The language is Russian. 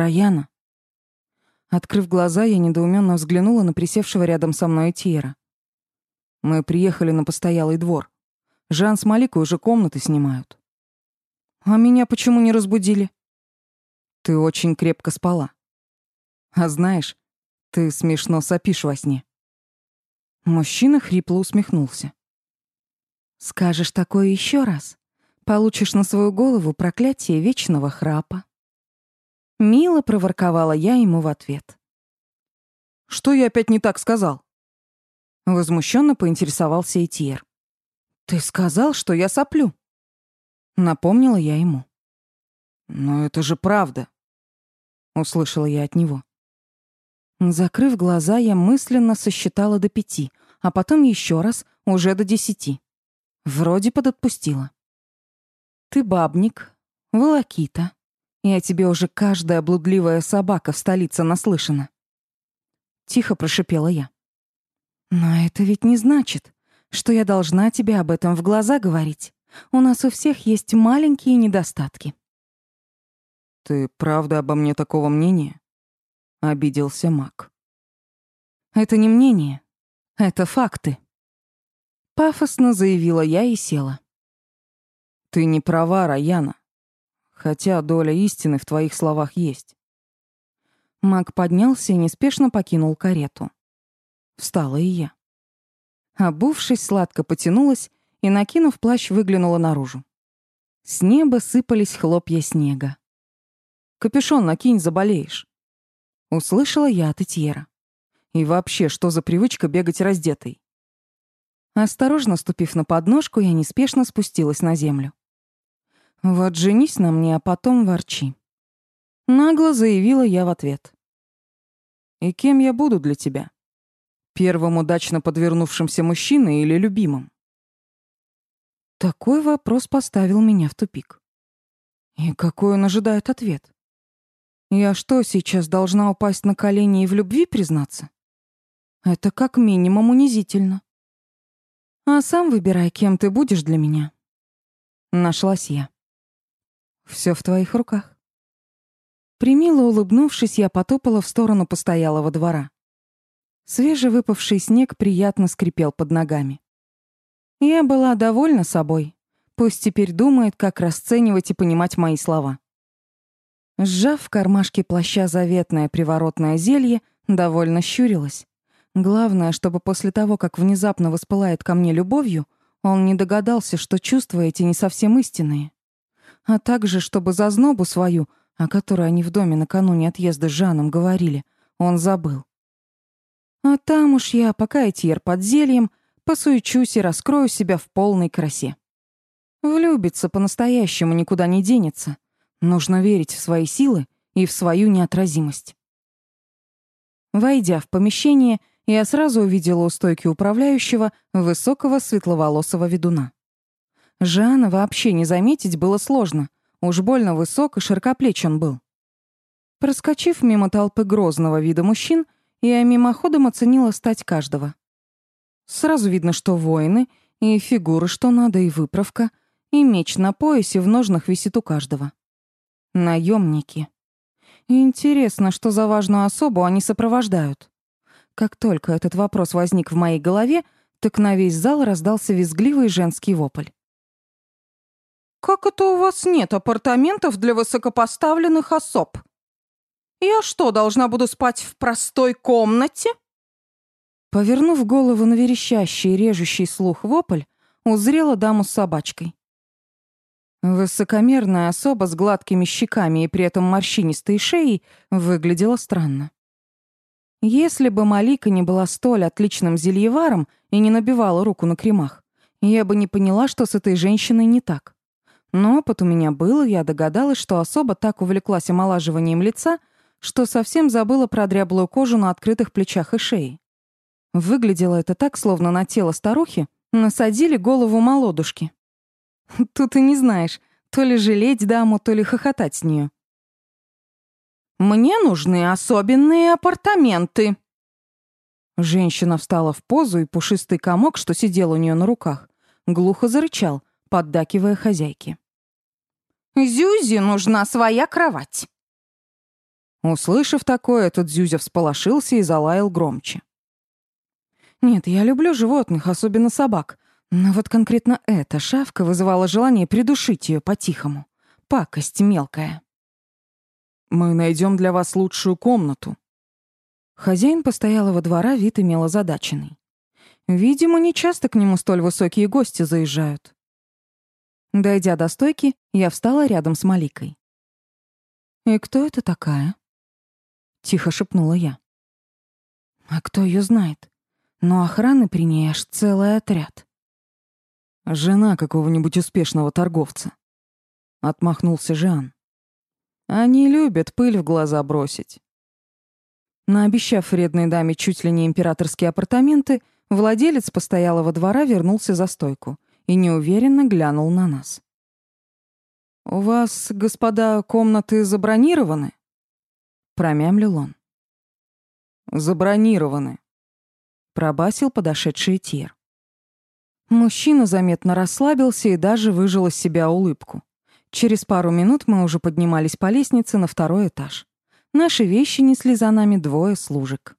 Раяна. Открыв глаза, я недоуменно взглянула на присевшего рядом со мной Тиера. Мы приехали на постоялый двор. Жан с Маликой уже комнаты снимают. А меня почему не разбудили? Ты очень крепко спала. А знаешь, ты смешно сопишь во сне. Мужчина хрипло усмехнулся. Скажешь такое еще раз, получишь на свою голову проклятие вечного храпа. Мило проворковала я ему в ответ. Что я опять не так сказал? Возмущенно поинтересовался Этьер. Ты сказал, что я соплю. Напомнила я ему. Но это же правда. Услышала я от него. Закрыв глаза, я мысленно сосчитала до пяти, а потом еще раз, уже до десяти. Вроде подотпустила. Ты бабник, волокита, и о тебе уже каждая блудливая собака в столице наслышана. Тихо прошипела я. Но это ведь не значит, что я должна тебе об этом в глаза говорить. У нас у всех есть маленькие недостатки. Ты правда обо мне такого мнения? Обиделся Мак. Это не мнение, это факты. Пафосно заявила я и села. Ты не права, Раяна. Хотя доля истины в твоих словах есть. Мак поднялся и неспешно покинул карету. Встала и я. Обувшись, сладко потянулась и, накинув плащ, выглянула наружу. С неба сыпались хлопья снега. «Капюшон накинь, заболеешь!» Услышала я от Этьера. «И вообще, что за привычка бегать раздетой?» Осторожно ступив на подножку, я неспешно спустилась на землю. «Вот женись на мне, а потом ворчи». Нагло заявила я в ответ. «И кем я буду для тебя? Первым удачно подвернувшимся мужчиной или любимым?» Такой вопрос поставил меня в тупик. И какой он ожидает ответ? Я что, сейчас должна упасть на колени и в любви признаться? Это как минимум унизительно. А сам выбирай, кем ты будешь для меня. Нашлась я. Все в твоих руках. Примило улыбнувшись, я потопала в сторону постоялого двора. Свежевыпавший снег приятно скрипел под ногами. Я была довольна собой. Пусть теперь думает, как расценивать и понимать мои слова. Сжав в кармашке плаща заветное приворотное зелье, довольно щурилась. Главное, чтобы после того, как внезапно воспылает ко мне любовью, он не догадался, что чувства эти не совсем истинные. А также, чтобы зазнобу свою, о которой они в доме накануне отъезда с Жаном говорили, он забыл. А там уж я, пока Этьер под зельем, посуечусь и раскрою себя в полной красе. Влюбиться по-настоящему никуда не денется. Нужно верить в свои силы и в свою неотразимость. Войдя в помещение, я сразу увидела у стойки управляющего высокого светловолосого ведуна. Жана вообще не заметить было сложно. Уж больно высок и широкоплеч он был. Проскочив мимо толпы грозного вида мужчин, я мимоходом оценила стать каждого. Сразу видно, что воины, и фигуры, что надо, и выправка, и меч на поясе в ножнах висит у каждого. Наемники. Интересно, что за важную особу они сопровождают. Как только этот вопрос возник в моей голове, так на весь зал раздался визгливый женский вопль. «Как это у вас нет апартаментов для высокопоставленных особ? Я что, должна буду спать в простой комнате?» Повернув голову на верещащий режущий слух вопль, узрела даму с собачкой. Высокомерная особа с гладкими щеками и при этом морщинистой шеей выглядела странно. Если бы Малика не была столь отличным зельеваром и не набивала руку на кремах, я бы не поняла, что с этой женщиной не так. Но опыт у меня был, и я догадалась, что особо так увлеклась омолаживанием лица, что совсем забыла про дряблую кожу на открытых плечах и шее. Выглядело это так, словно на тело старухи насадили голову молодушки. Тут и не знаешь, то ли жалеть даму, то ли хохотать с нее. Мне нужны особенные апартаменты. Женщина встала в позу, и пушистый комок, что сидел у нее на руках, глухо зарычал, поддакивая хозяйке. «Зюзи нужна своя кровать». Услышав такое, этот Зюзя всполошился и залаял громче. Нет, я люблю животных, особенно собак. Но вот конкретно эта шавка вызывала желание придушить ее по-тихому. Пакость мелкая. «Мы найдем для вас лучшую комнату». Хозяин постоялого двора вид имел озадаченный. Видимо, не часто к нему столь высокие гости заезжают. Дойдя до стойки, я встала рядом с Маликой. «И кто это такая?» — тихо шепнула я. «А кто ее знает? Но охраны при ней аж целый отряд». «Жена какого-нибудь успешного торговца», — отмахнулся Жан. «Они любят пыль в глаза бросить». Наобещав вредной даме чуть ли не императорские апартаменты, владелец постоялого двора вернулся за стойку и неуверенно глянул на нас. «У вас, господа, комнаты забронированы?» Промямлил он. «Забронированы», — пробасил подошедший Тир. Мужчина заметно расслабился и даже выжил из себя улыбку. Через пару минут мы уже поднимались по лестнице на второй этаж. Наши вещи несли за нами двое служек.